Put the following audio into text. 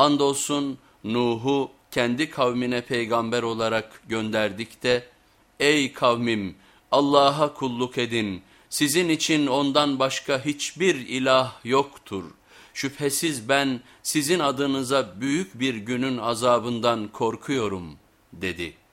Andolsun Nuh'u kendi kavmine peygamber olarak gönderdik de ey kavmim Allah'a kulluk edin sizin için ondan başka hiçbir ilah yoktur. Şüphesiz ben sizin adınıza büyük bir günün azabından korkuyorum dedi.''